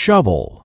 shovel.